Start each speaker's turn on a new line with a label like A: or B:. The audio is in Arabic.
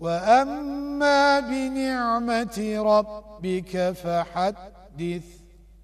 A: وأما بنعمة ربك فحدث